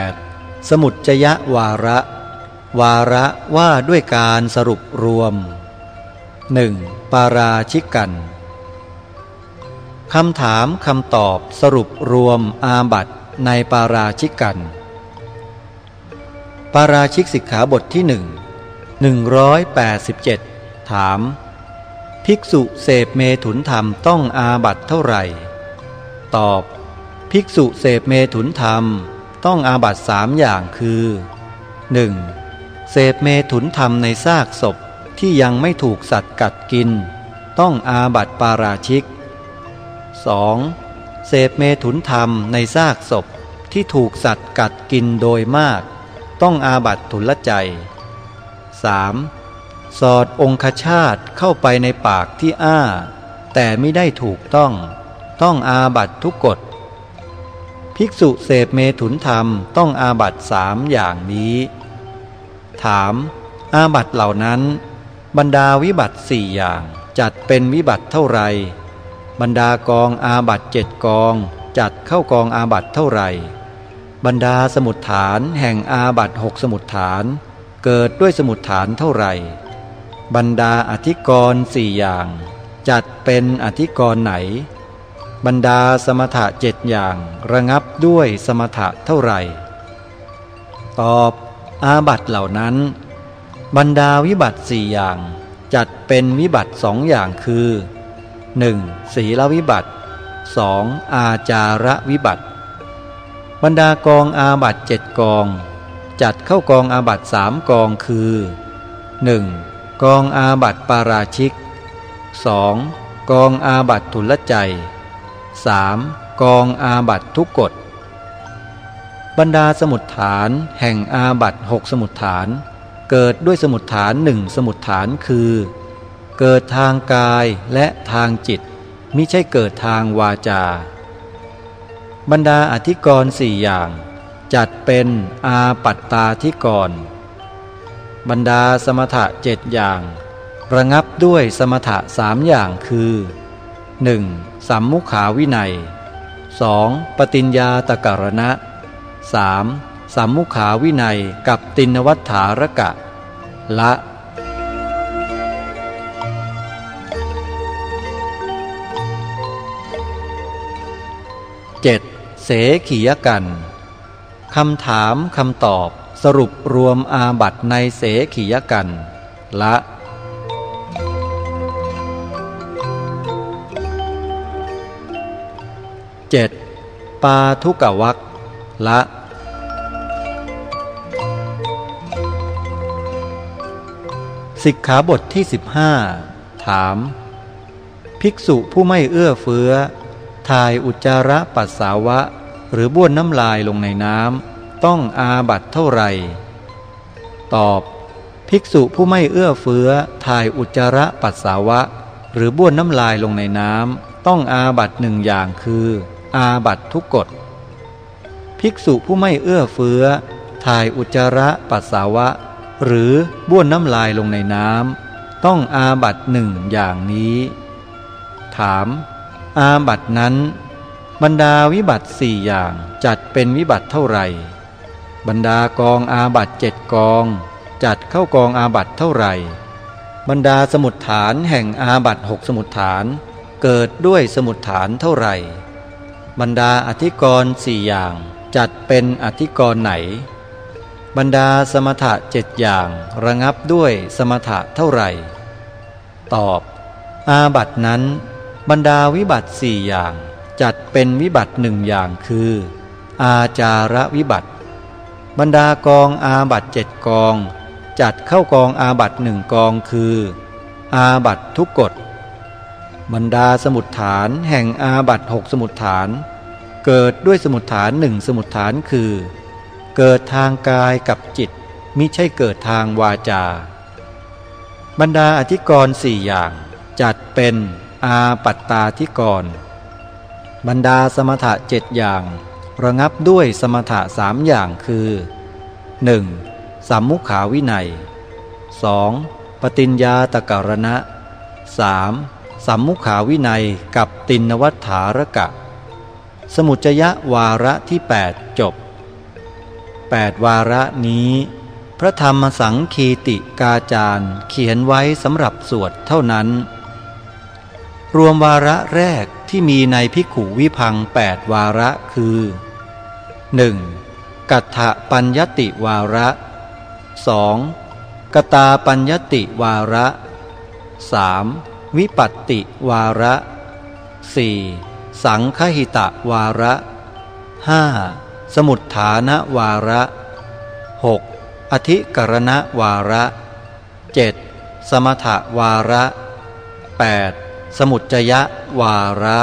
8. สมุจจยวาระ วาระว่าด้วยการสรุปรวม 1. ปาราชิกกันคำถามคำตอบสรุปรวมอาบัตในปาราชิกกัน ปาราชิกสิกขาบทที่หนึ่งหนึ่งร้อยแปดสิบเจ็ดถาม ภิกษุเสพเมถุนธรรมต้องอาบัตเท่าไหร่ ตอบ ภิกษุเสพเมถุนธรรม ต้องอาบัตสามอย่างคือ 1. เสพเมถุนธรรมในซากศพที่ยังไม่ถูกสัตว์กัดกิน ต้องอาบัตปาราชิก 2. เสพเมถุนธรรมในซากศพที่ถูกสัตว์กัดกินโดยมาก ต้องอาบัตทุลใจ 3. สอดองคชาตเข้าไปในปากที่อ้า แต่ไม่ได้ถูกต้อง ต้องอาบัติทุกกฏ ภิกษุเสพเมถุนธรรมต้องอาบัติสามอย่างนี้ ถาม อาบัติเหล่านั้น บรรดาวิบัติสี่อย่างจัดเป็นวิบัติเท่าไร บรรดากองอาบัติเจ็ดกอง จัดเข้ากองอาบัติเท่าไหร่บรรดาสมุฏฐานแห่งอาบัติหกสมุฏฐาน เกิดด้วยสมุฏฐานเท่าไหร่บรรดาอธิกรณ์สี่อย่าง จัดเป็นอธิกรณ์ไหน บรรดาสมถะเจ็ดอย่างระงับด้วยสมถะเท่าไหร่ ตอบอาบัตเหล่านั้น บรรดาวิบัติสี่อย่างจัดเป็นวิบัติสองอย่างคือ 1. ศีลวิบัติ 2. อาจาระวิบัติ บรรดากองอาบัตเจ็ดกอง จัดเข้ากองอาบัตสามกองคือ 1. กองอาบัตปาราชิก 2. กองอาบัตทุลใจ 3. กองอาบัตทุกกฎบรรดาสมุดฐานแห่งอาบัตหกสมุดฐาน เกิดด้วยสมุดฐานหนึ่งสมุดฐานคือ เกิดทางกายและทางจิตมิใช่เกิดทางวาจา บรรดาอธิกรณ์สี่อย่าง จัดเป็นอาปัตตาธิกรณ์บรรดาสมถะเจ็ดอย่าง ระงับด้วยสมถะสามอย่างคือ 1. สัมมุขาวินัย 2. ปฏิญญาตกรณะ 3. สัมมุขาวินัยกับตินวัฏฐารกะ ละ 7. เสขียกันคำถามคำตอบสรุปรวมอาบัตในเสขียกัน ละ 7. ปาทุกวักละ สิกขาบทที่ 15 ถาม ภิกษุผู้ไม่เอื้อเฟื้อ ถ่ายอุจจาระปัสสาวะ หรือบ้วนน้ำลายลงในน้ำต้องอาบัตเท่าไหร่ ตอบ ภิกษุผู้ไม่เอื้อเฟื้อ ถ่ายอุจจาระปัสสาวะ หรือบ้วนน้ำลายลงในน้ำต้องอาบัตหนึ่งอย่างคือ อาบัตทุกกฎ ภิกษุผู้ไม่เอื้อเฟื้อ ถ่ายอุจจาระปัสสาวะ หรือบ้วนน้ำลายลงในน้ำต้องอาบัตหนึ่งอย่างนี้ ถาม อาบัตนั้น บรรดาวิบัติสี่อย่างจัดเป็นวิบัติเท่าไหร่ บรรดากองอาบัตเจ็ดกอง จัดเข้ากองอาบัตเท่าไหร่ บรรดาสมุดฐานแห่งอาบัตหกสมุดฐานเกิดด้วยสมุดฐานเท่าไหร่ บรรดาอธิกรณ์สี่อย่างจัดเป็นอธิกรณ์ไหน บรรดาสมถะเจ็ดอย่างระงับด้วยสมถะเท่าไหร่ ตอบ อาบัตินั้น บรรดาวิบัติสี่อย่าง จัดเป็นวิบัติหนึ่งอย่างคือ อาจาระวิบัติ บรรดากองอาบัตเจ็ดกอง จัดเข้ากองอาบัตหนึ่งกองคือ อาบัตทุกกฎ บรรดาสมุดฐานแห่งอาบัตหกสมุดฐาน เกิดด้วยสมุดฐานหนึ่งสมุดฐานคือ เกิดทางกายกับจิตมิใช่เกิดทางวาจา บรรดาอธิกรณ์สี่อย่าง จัดเป็นอาปัตตาธิกร บรรดาสมถะเจ็ดอย่าง ระงับด้วยสมถะสามอย่างคือ 1. สัมมุขาวินัย 2. ปฏิญญาตกรณะ 3. สัมมุขาวินัยกับตินวัฏฐารกะ สมุจยะวาระที่ 8 จบแปดวาระนี้ พระธรรมสังคีติกาจารย์เขียนไว้สำหรับสวดเท่านั้น รวมวาระแรกที่มีในพิขูวิพังแปดวาระคือ 1. กัตถปัญญติวาระ 2. กตาปัญญติวาระ 3. วิปัตติวาระ 4. สังคหิตะวาระ 5. สมุดฐานวาระ 6. อธิกรณวาระ 7. สมถวาระ 8. สมุจจยวาระ